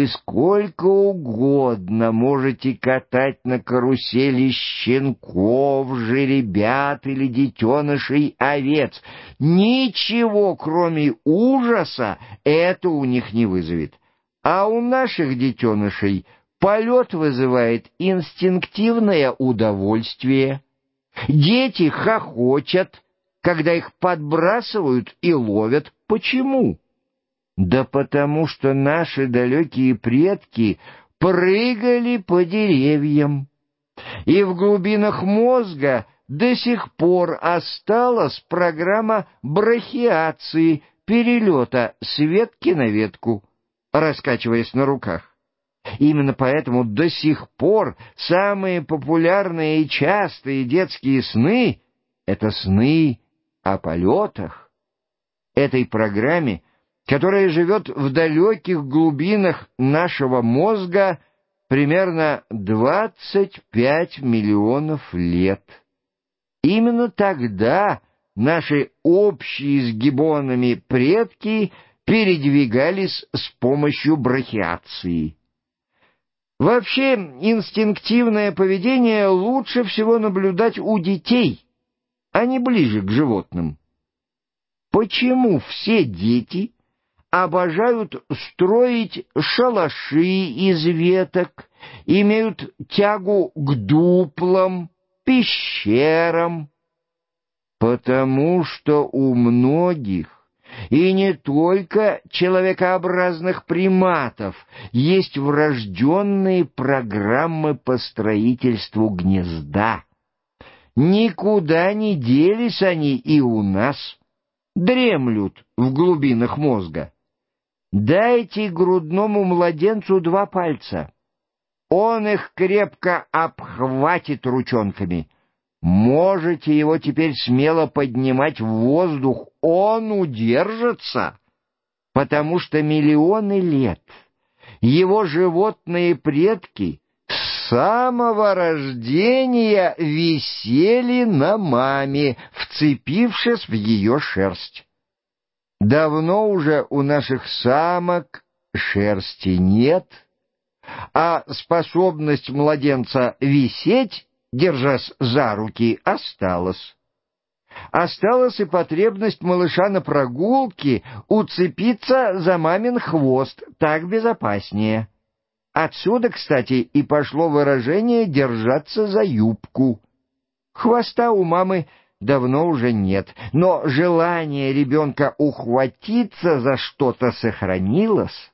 Вы сколько угодно можете катать на карусели щенков, жеребят или детенышей овец. Ничего, кроме ужаса, это у них не вызовет. А у наших детенышей полет вызывает инстинктивное удовольствие. Дети хохочут, когда их подбрасывают и ловят. Почему? Да потому что наши далекие предки прыгали по деревьям, и в глубинах мозга до сих пор осталась программа брахиации, перелета с ветки на ветку, раскачиваясь на руках. Именно поэтому до сих пор самые популярные и частые детские сны — это сны о полетах. Этой программе — которая живет в далеких глубинах нашего мозга примерно 25 миллионов лет. Именно тогда наши общие с гибонами предки передвигались с помощью брахиации. Вообще, инстинктивное поведение лучше всего наблюдать у детей, а не ближе к животным. Почему все дети обожают строить шалаши из веток, имеют тягу к дуплам, пещерам, потому что у многих, и не только человекообразных приматов, есть врожденные программы по строительству гнезда. Никуда не делись они и у нас, дремлют в глубинах мозга. Дайте грудному младенцу два пальца. Он их крепко обхватит ручонками. Можете его теперь смело поднимать в воздух, он удержится, потому что миллионы лет его животные предки с самого рождения висели на маме, вцепившись в ее шерсть. Давно уже у наших самок шерсти нет, а способность младенца висеть, держась за руки, осталась. Осталась и потребность малыша на прогулке уцепиться за мамин хвост, так безопаснее. Отсюда, кстати, и пошло выражение «держаться за юбку». Хвоста у мамы давно уже нет, но желание ребенка ухватиться за что-то сохранилось.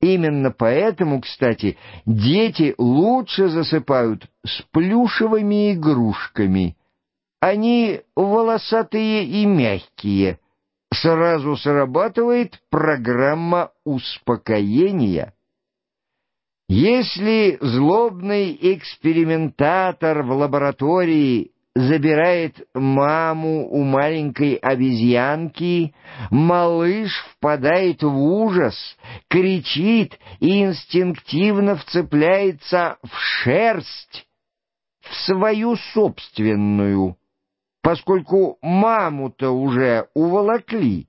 Именно поэтому, кстати, дети лучше засыпают с плюшевыми игрушками. Они волосатые и мягкие. Сразу срабатывает программа успокоения. Если злобный экспериментатор в лаборатории забирает маму у маленькой обезьянки, малыш впадает в ужас, кричит и инстинктивно вцепляется в шерсть, в свою собственную, поскольку маму-то уже уволокли,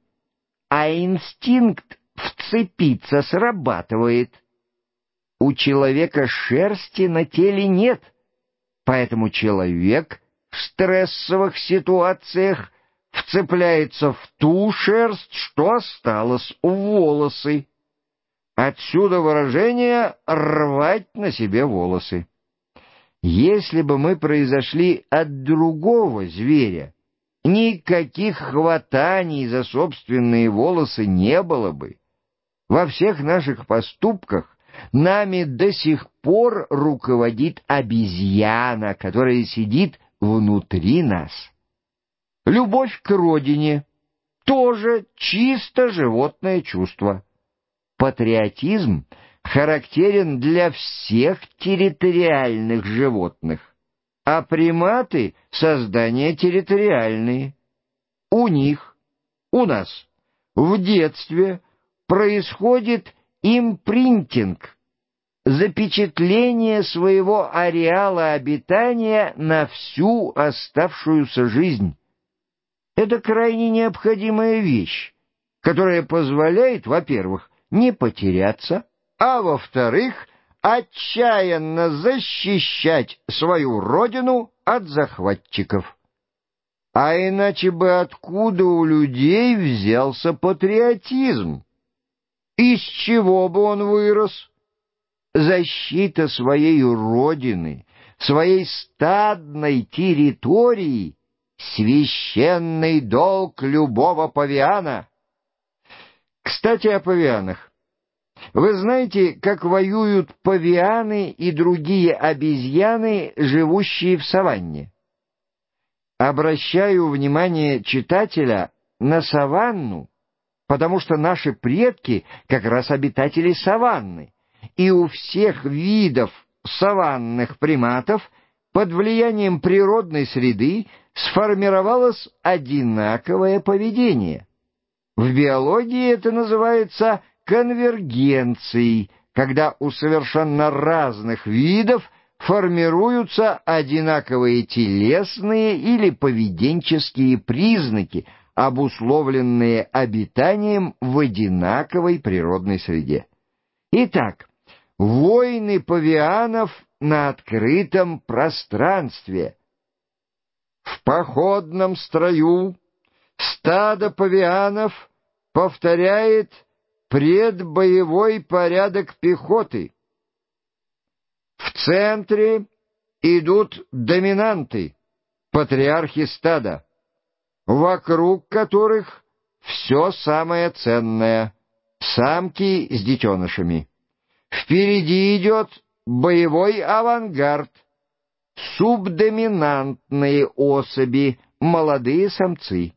а инстинкт вцепиться срабатывает. У человека шерсти на теле нет, поэтому человек в стрессовых ситуациях вцепляется в ту шерсть, что осталось у волосы. Отсюда выражение «рвать на себе волосы». Если бы мы произошли от другого зверя, никаких хватаний за собственные волосы не было бы. Во всех наших поступках нами до сих пор руководит обезьяна, которая сидит внутри нас. Любовь к родине тоже чисто животное чувство. Патриотизм характерен для всех территориальных животных, а приматы — создания территориальные. У них, у нас, в детстве происходит импринтинг — запечатление своего ареала обитания на всю оставшуюся жизнь. Это крайне необходимая вещь, которая позволяет, во-первых, не потеряться, а во-вторых, отчаянно защищать свою родину от захватчиков. А иначе бы откуда у людей взялся патриотизм? Из чего бы он вырос? Защита своей родины, своей стадной территории — священный долг любого павиана. Кстати, о павианах. Вы знаете, как воюют павианы и другие обезьяны, живущие в саванне? Обращаю внимание читателя на саванну, потому что наши предки как раз обитатели саванны, и у всех видов саванных приматов под влиянием природной среды сформировалось одинаковое поведение. В биологии это называется конвергенцией, когда у совершенно разных видов – формируются одинаковые телесные или поведенческие признаки, обусловленные обитанием в одинаковой природной среде. Итак, войны павианов на открытом пространстве. В походном строю стадо павианов повторяет предбоевой порядок пехоты — в центре идут доминанты, патриархи стада, вокруг которых все самое ценное — самки с детенышами. Впереди идет боевой авангард, субдоминантные особи, молодые самцы.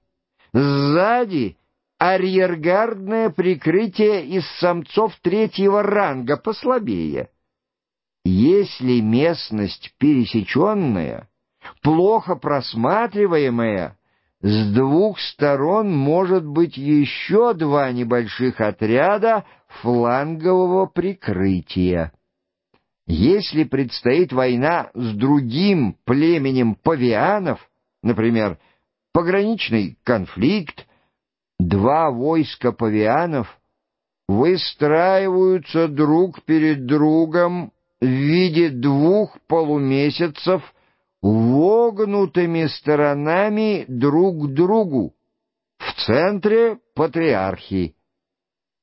Сзади — арьергардное прикрытие из самцов третьего ранга, послабее — если местность пересеченная, плохо просматриваемая, с двух сторон может быть еще два небольших отряда флангового прикрытия. Если предстоит война с другим племенем павианов, например, пограничный конфликт, два войска павианов выстраиваются друг перед другом в виде двух полумесяцев, вогнутыми сторонами друг к другу. В центре — патриархи.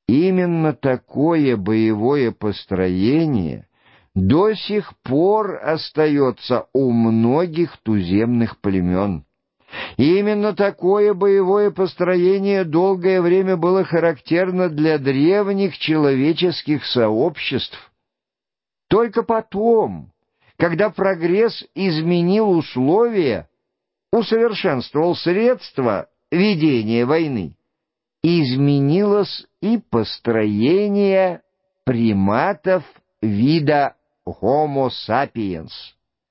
Именно такое боевое построение до сих пор остается у многих туземных племен. Именно такое боевое построение долгое время было характерно для древних человеческих сообществ, только потом, когда прогресс изменил условия, усовершенствовал средства ведения войны, изменилось и построение приматов вида Homo sapiens.